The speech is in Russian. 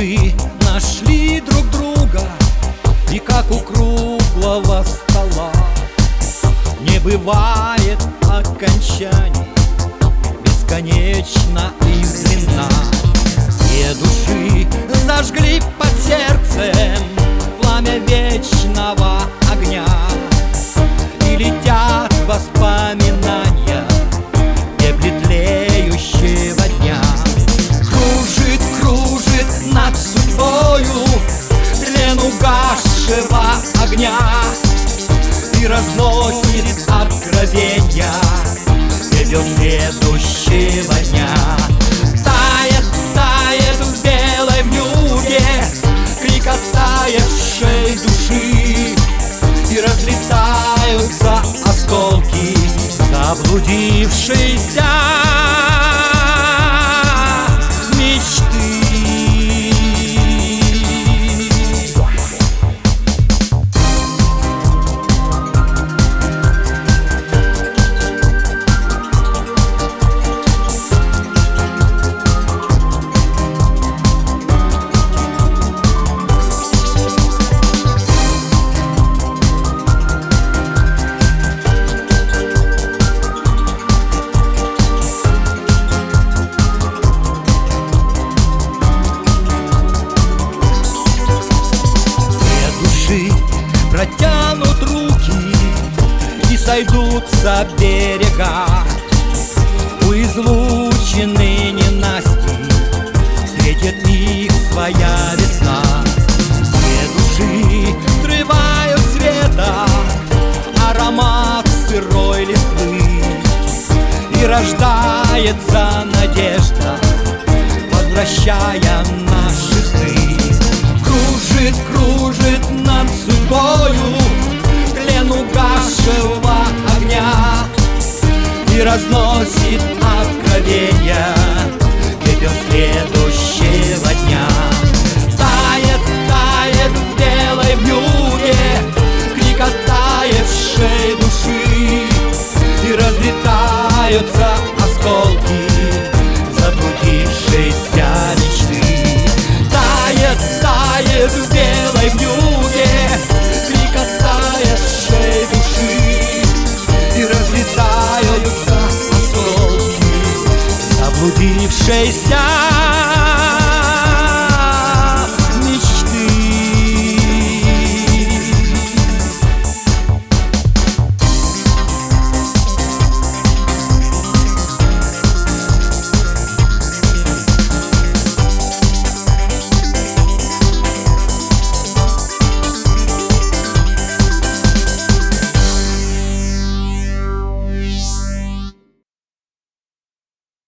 души нашли друг друга И как у круглого стола. Не бывает окончаний Бесконечно и длинна Все души зажгли разносит откровения Пепел следующего дня. Тает, тает в белой вьюге Крик оттаившей души. И разлетаются осколки Заблудившейся сойдутся берега У излученной ненасти Встретит их своя весна. Две души взрывают света Аромат сырой листвы. И рождается надежда Возвращая наши сны. Кружит, кружит разносит откровения. Пепел следующего дня заблудившейся